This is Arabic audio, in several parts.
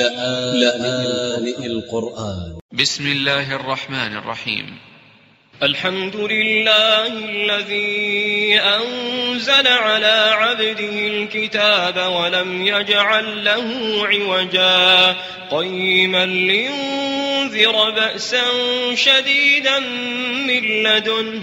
لآن القرآن. ب س م الله الرحمن الرحيم. الحمد لله الذي أنزل على عبده الكتاب ولم يجعل له عوجا. قيما لينذر بأسا شديدا من لدنه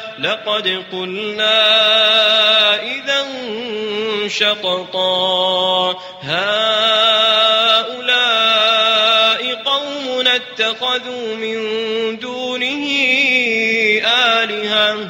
لقد قلنا إذا شططا. هؤلاء قوم اتخذوا من دونه آلهة.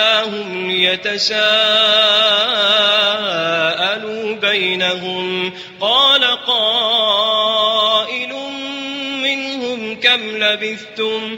بعثناهم ليتساءلوا بينهم. قال قائل منهم كم لبثتم؟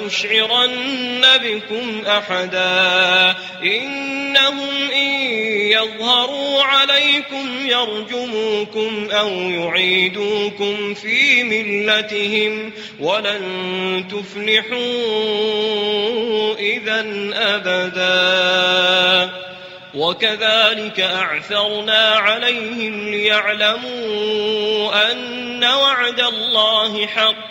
يشعرن بكم أحدا. إنهم إن يظهروا عليكم يرجموكم أو يعيدوكم في ملتهم ولن تفلحوا إذا أبدا. وكذلك أعثرنا عليهم ليعلموا أن وعد الله حق.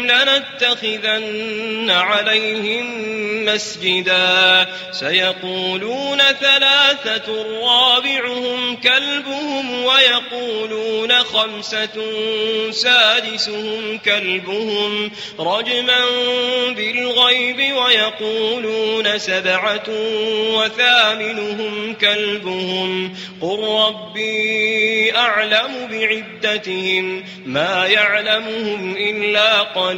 لنتخذن عليهم مسجدا سيقولون ثلاثة رابعهم كلبهم ويقولون خمسة سادسهم كلبهم رجما بالغيب ويقولون سبعة وثامنهم كلبهم قل ربي أعلم بعدتهم ما يعلمهم إلا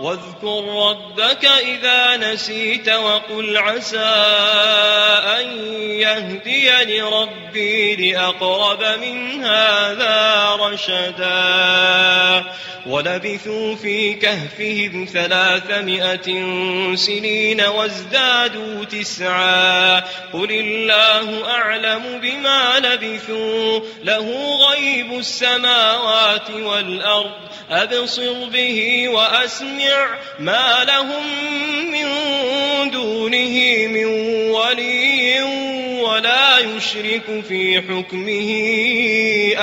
واذكر ربك إذا نسيت وقل عسى أن يهديني ربي لأقرب من هذا رشدا. ولبثوا في كهفهم ثلاثمائة سنين وازدادوا تسعا. قل الله أعلم بما لبثوا. له غيب السماوات والأرض. أبصر به وأسمع ما لهم من دونه من ولي ولا يشرك في حكمه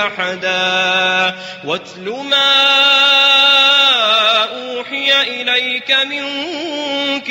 أحدا. واتل ما أوحي إليك من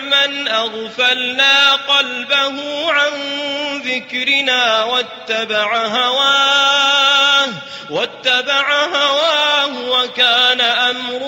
من أغفلنا قلبه عن ذكرنا واتبع هواه واتبع هواه وكان أمره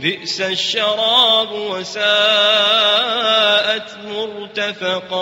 بئس الشراب وساءت مرتفقا.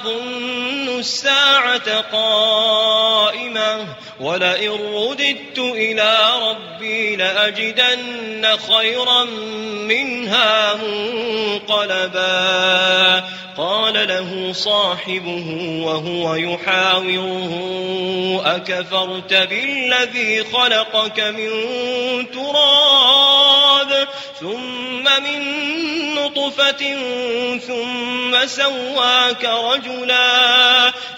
أظن الساعة قائمة ولئن رددت إلى ربي لأجدن خيرا منها منقلبا. قال له صاحبه وهو يحاوره أكفرت بالذي خلقك من تراب ثم من نطفة ثم سواك رجلا.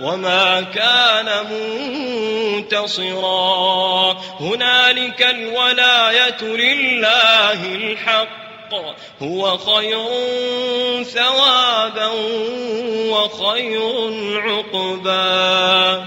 وما كان منتصرا هنالك الولاية لله الحق هو خير ثوابا وخير عقبا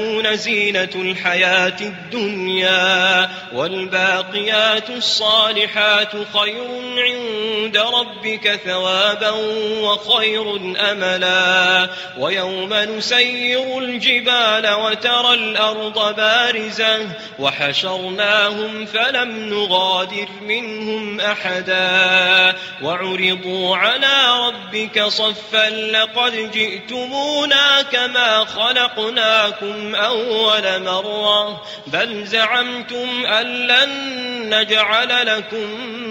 زينة الحياة الدنيا والباقيات الصالحات خير عند ربك ثوابا وخير أملا ويوم نسير الجبال وترى الأرض بارزة وحشرناهم فلم نغادر منهم أحدا وعرضوا على ربك صفا لقد جئتمونا كما خلقناكم أول مرة بل زعمتم أن لن نجعل لكم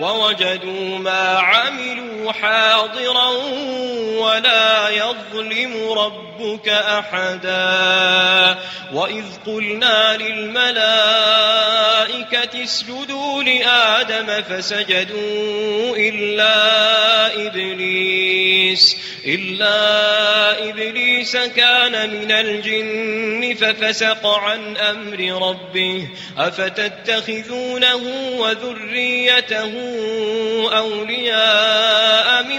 ووجدوا ما عملوا حاضرا ولا يظلم ربك أحدا. وإذ قلنا للملائكة اسجدوا لآدم فسجدوا إلا إبليس إلا إبليس كان من الجن ففسق عن أمر ربه أفتتخذونه وذريته أولياء من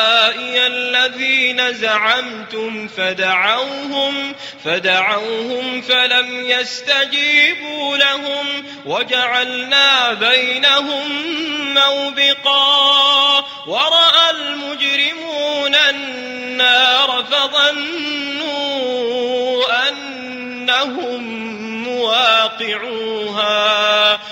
زعمتم فدعوهم فدعوهم فلم يستجيبوا لهم وجعلنا بينهم موبقا. ورأى المجرمون النار فظنوا أنهم مواقعوها.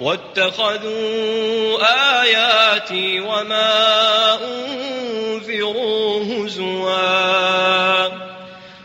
واتخذوا آياتي وما أنذروا هزوا.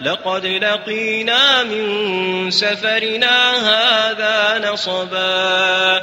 لقد لقينا من سفرنا هذا نصبا.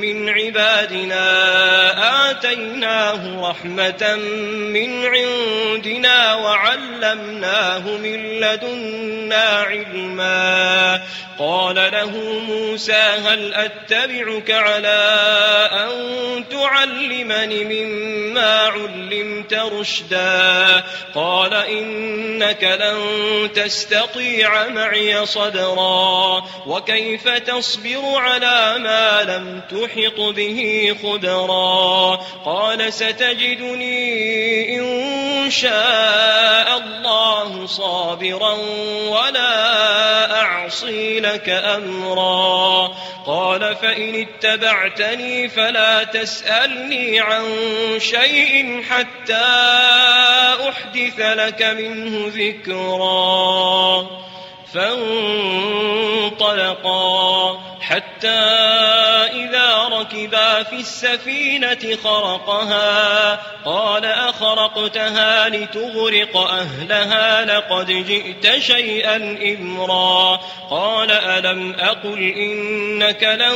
من عبادنا آتيناه رحمة من عندنا وعلمناه من لدنا علما. قال له موسى هل أتبعك على أن تعلمني مما علمت رشدا. قال إنك لن تستطيع معي صدرا. وكيف تصبر على ما لم تحط به خبرا؟ قال ستجدني إن شاء الله صابرا ولا أعصي لك أمرا. قال فإن اتبعتني فلا تسألني عن شيء حتى أحدث لك منه ذكرا. فانطلقا. حتى إذا ركبا في السفينة خرقها قال أخرقتها لتغرق أهلها لقد جئت شيئا إمرا. قال ألم أقل إنك لن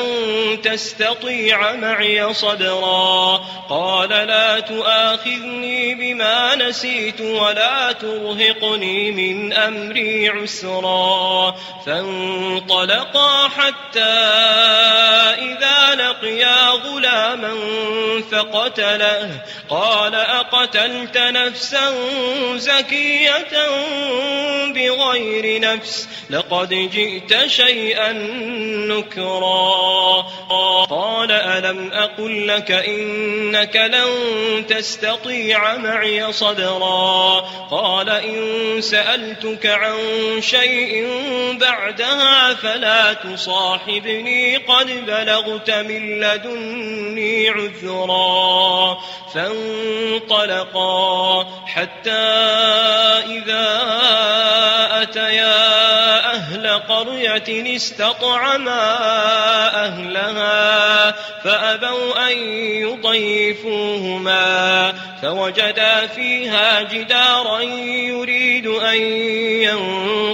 تستطيع معي صدرا قال لا تؤاخذني بما نسيت ولا ترهقني من أمري عسرا. فانطلقا حتى إذا لقيا غلاما فقتله قال أقتلت نفسا زكية بغير نفس؟ لقد جئت شيئا نكرا. قال ألم أقل لك إنك لن تستطيع معي صدرا؟ قال إن سألتك عن شيء بعدها فلا تصاحبني قد بلغت من لدني عذرا. فانطلقا حتى إذا أتيا قرية استطعما أهلها فأبوا أن يضيفوهما فوجدا فيها جدارا يريد أن ينقض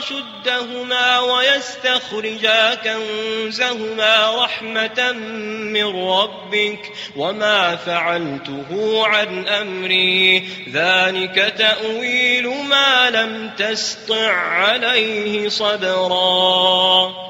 أشدهما ويستخرجا كنزهما رحمة من ربك وما فعلته عن أمري. ذلك تأويل ما لم تسطع عليه صبرا.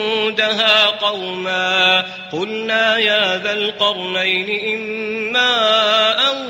عندها قوما قلنا يا ذا القرنين إما أن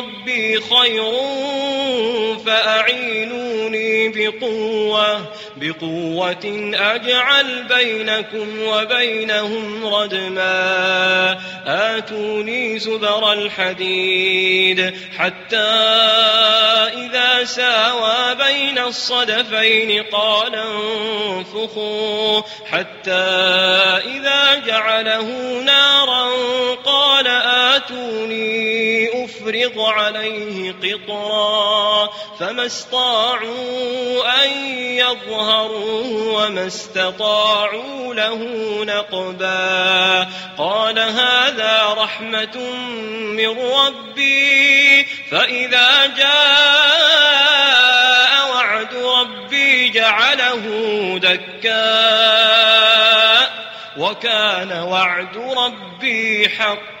ربي خير فأعينوني بقوة بقوة أجعل بينكم وبينهم ردما. آتوني زبر الحديد حتى إذا ساوى بين الصدفين قال انفخوا. حتى إذا جعله نارا قال آتوني أفرغ عليه قطرا فما استطاعوا أن يظهروا وما استطاعوا له نقبا قال هذا رحمة من ربي فإذا جاء وعد ربي جعله دكا وكان وعد ربي حقا